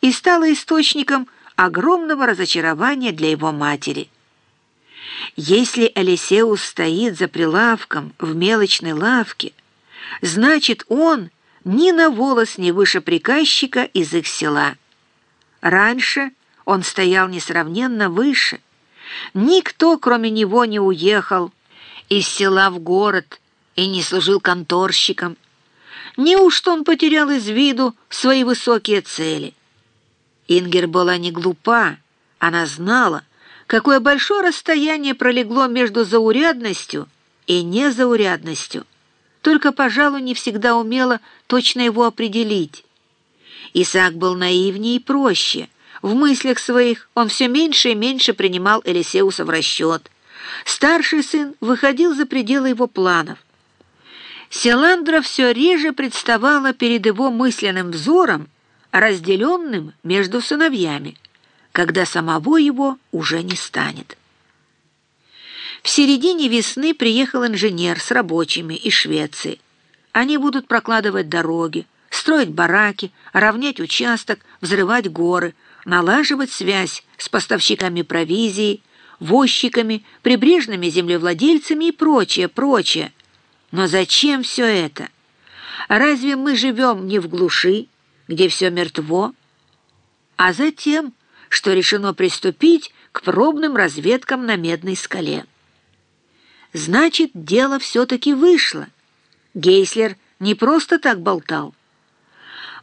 и стало источником огромного разочарования для его матери. Если Алисеус стоит за прилавком в мелочной лавке, значит, он ни на волос не выше приказчика из их села. Раньше он стоял несравненно выше. Никто, кроме него, не уехал из села в город и не служил конторщиком. Неужто он потерял из виду свои высокие цели? Ингер была не глупа, она знала, какое большое расстояние пролегло между заурядностью и незаурядностью, только, пожалуй, не всегда умела точно его определить. Исаак был наивнее и проще. В мыслях своих он все меньше и меньше принимал Элисеуса в расчет. Старший сын выходил за пределы его планов. Селандра все реже представала перед его мысленным взором, разделенным между сыновьями, когда самого его уже не станет. В середине весны приехал инженер с рабочими из Швеции. Они будут прокладывать дороги, строить бараки, равнять участок, взрывать горы, налаживать связь с поставщиками провизии, возчиками, прибрежными землевладельцами и прочее, прочее. Но зачем все это? Разве мы живем не в глуши, где все мертво, а затем, что решено приступить к пробным разведкам на Медной скале. Значит, дело все-таки вышло. Гейслер не просто так болтал.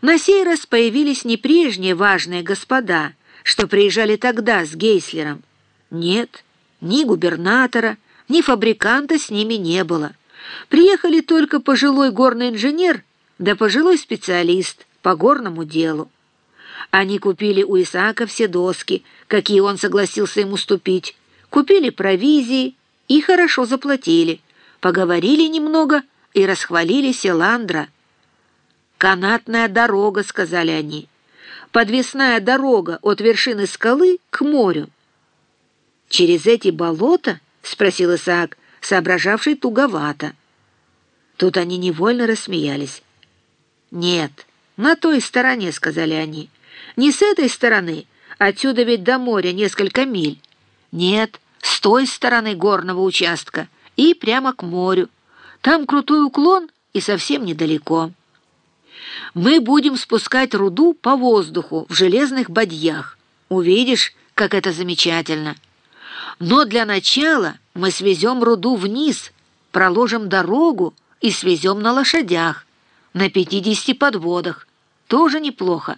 На сей раз появились не прежние важные господа, что приезжали тогда с Гейслером. Нет, ни губернатора, ни фабриканта с ними не было. Приехали только пожилой горный инженер да пожилой специалист, по горному делу. Они купили у Исаака все доски, какие он согласился им уступить, купили провизии и хорошо заплатили, поговорили немного и расхвалили Селандра. «Канатная дорога», — сказали они, — «подвесная дорога от вершины скалы к морю». «Через эти болота?» — спросил Исаак, соображавший туговато. Тут они невольно рассмеялись. «Нет». «На той стороне», — сказали они. «Не с этой стороны, отсюда ведь до моря несколько миль. Нет, с той стороны горного участка и прямо к морю. Там крутой уклон и совсем недалеко. Мы будем спускать руду по воздуху в железных бадьях. Увидишь, как это замечательно. Но для начала мы свезем руду вниз, проложим дорогу и свезем на лошадях, на 50 подводах тоже неплохо.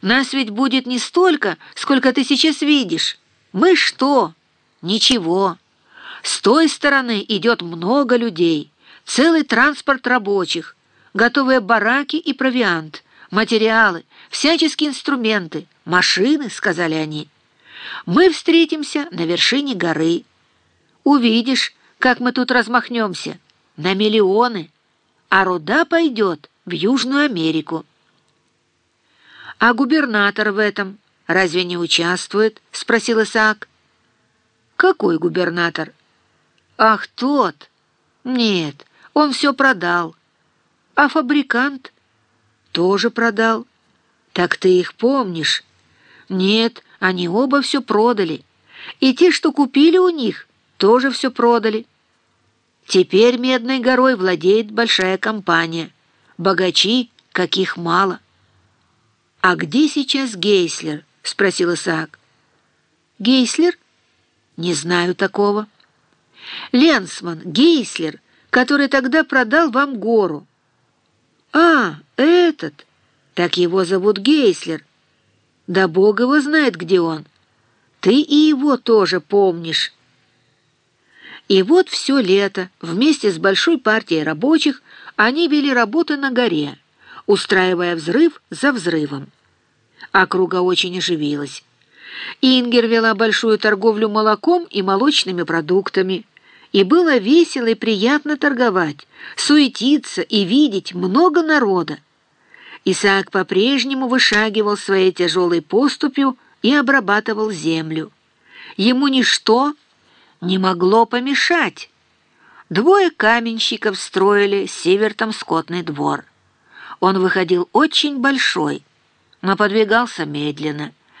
Нас ведь будет не столько, сколько ты сейчас видишь. Мы что? Ничего. С той стороны идет много людей, целый транспорт рабочих, готовые бараки и провиант, материалы, всяческие инструменты, машины, сказали они. Мы встретимся на вершине горы. Увидишь, как мы тут размахнемся, на миллионы, а руда пойдет в Южную Америку. «А губернатор в этом разве не участвует?» — спросил Исаак. «Какой губернатор?» «Ах, тот! Нет, он все продал. А фабрикант?» «Тоже продал. Так ты их помнишь?» «Нет, они оба все продали. И те, что купили у них, тоже все продали. Теперь Медной горой владеет большая компания. Богачи, каких мало». «А где сейчас Гейслер?» — спросил Исаак. «Гейслер? Не знаю такого». «Ленсман, Гейслер, который тогда продал вам гору». «А, этот! Так его зовут Гейслер. Да Бог его знает, где он. Ты и его тоже помнишь». И вот все лето вместе с большой партией рабочих они вели работы на горе устраивая взрыв за взрывом. Округа очень оживилась. Ингер вела большую торговлю молоком и молочными продуктами, и было весело и приятно торговать, суетиться и видеть много народа. Исаак по-прежнему вышагивал своей тяжелой поступью и обрабатывал землю. Ему ничто не могло помешать. Двое каменщиков строили севертом скотный двор. Он выходил очень большой. но подвигался медленно.